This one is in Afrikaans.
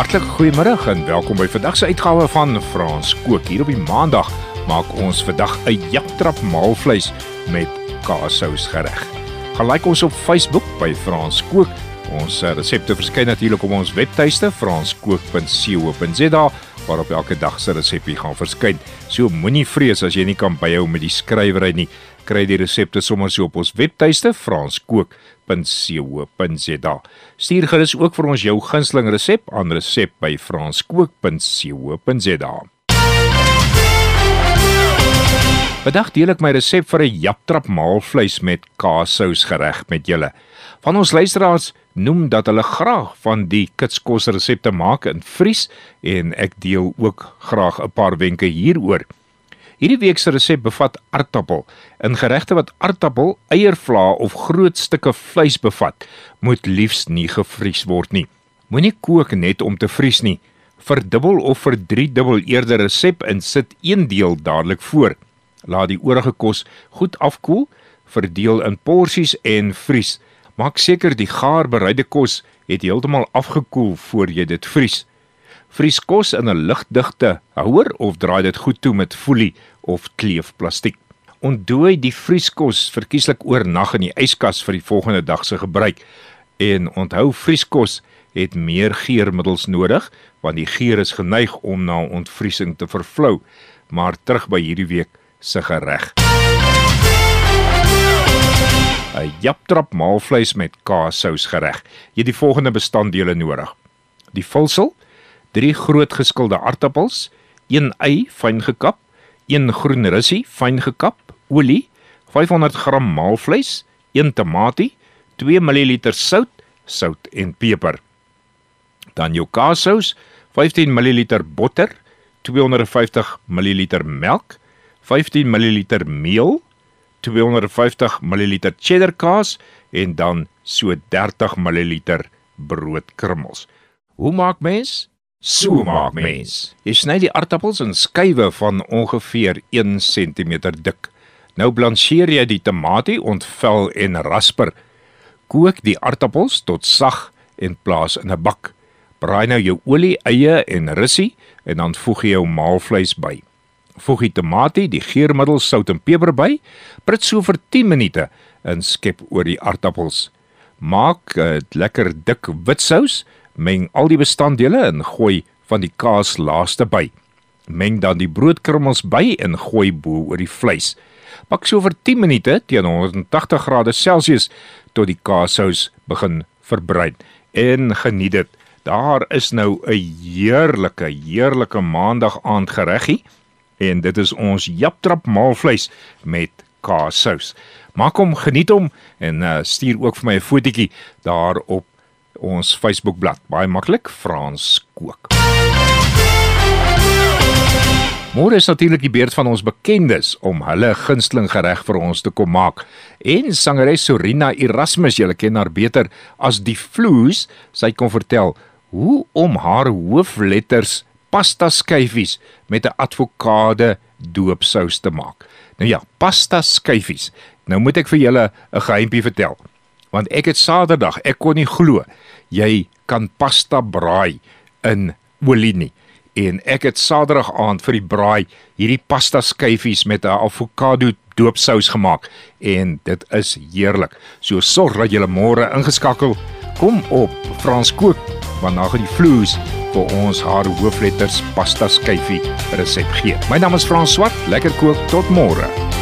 Hartlike goeiemôre en welkom by vandag se uitgawe van Frans Kook. Hier op die Maandag maak ons vandag 'n japtrap maalvleis met kaassous gereg. Gaan like ons op Facebook by Frans Kook. Ons eh, resepte verskyn natuurlik op ons webtuiste franskook.co.za waarop elke dag se resepie gaan verskyn. So moenie vrees as jy nie kan byhou met die skrywery nie. Kry die resepte sommer so op ons webtuiste franskook.co.za. Stuur gerus ook vir ons jou gunsteling resep aan resep by franskook.co.za. Vandag deel ek my resep vir 'n japtrap maalvleis met kaassous gereg met julle. Van ons luisteraars noem dat hulle graag van die kitskos resepte maak in vries en ek deel ook graag 'n paar wenke hieroor. Hierdie week se resep bevat aartappel. In geregte wat aartappel, eiervla of groot stukke vleis bevat, moet liefs nie gevries word nie. Moenie kook net om te vries nie. Verdubbel of verdriedubbel eerder resep en sit een deel dadelik voor. Laat die oorige kos goed afkoel, verdeel in porsies en vries. Maak seker die gaar bereide kos het heeltemal afgekoel voor jy dit vries. Vries kos in 'n ligdigte houer of draai dit goed toe met folie of kleefplastiek. Ontdooi die vrieskos verkieslik oornag in die yskas vir die volgende dag se gebruik. En onthou vrieskos het meer geurmiddels nodig want die geur is geneig om na ontvriesing te vervlou. Maar terug by hierdie week se gereg. 'n japtrap maalvleis met kaassous gereg. Jy het die volgende bestanddele nodig: die vulsel, 3 groot geskilde aartappels, 1 ei fyn gekap, 1 groen russie fyn gekap, olie, 500 gram maalvleis, 1 tamatie, 2 ml sout, sout en peper. Dan jou kaassous, 15 ml botter, 250 ml melk, 15 ml meel, 250 ml cheddar kaas en dan so 30 ml broodkrummels. Hoe maak mens? So maak mens. Jy sny die aartappels in skywe van ongeveer 1 cm dik. Nou blancheer jy die tamatie, ontvel en rasper. Kook die aartappels tot sag en plaas in 'n bak. Braai nou jou olie, eie en russie en dan voeg jy jou maalvleis by voeg die tamatie, die geurmiddel, sout en peper by. Prit so vir 10 minute en skep oor die aartappels. Maak 'n lekker dik wit sous, meng al die bestanddele en gooi van die kaas laaste by. Meng dan die broodkrummels by en gooi bo oor die vleis. Bak so vir 10 minute teen 180 grade Celsius tot die kaassous begin verbruik en geniet dit. Daar is nou 'n heerlike, heerlike maandag aand gereggie en dit is ons japtrap maalvleis met kaassous. Maak hom, geniet hom en uh, stuur ook vir my 'n fotootjie daar op ons Facebookblad. Baie maklik, Frans kook. Môre is natuurlik die beurt van ons bekendes om hulle gunsteling gereg vir ons te kom maak. En sangeres Sorina Erasmus, julle ken haar beter as die Floes, sy kom vertel hoe om haar hoofletters pasta skyfies met 'n avokado doopsous te maak. Nou ja, pasta skyfies. Nou moet ek vir julle 'n geheimpie vertel. Want ek het Saterdag, ek kon nie glo jy kan pasta braai in olie nie. En ek het Saterdag aand vir die braai hierdie pasta skyfies met 'n avokado doopsous gemaak en dit is heerlik. So sorg dat jy môre ingeskakel kom op Frans kook want na gaan die vloes vir ons haar hoofletters pasta skyfie resep gee. My naam is Frans Swart, lekker kook tot môre.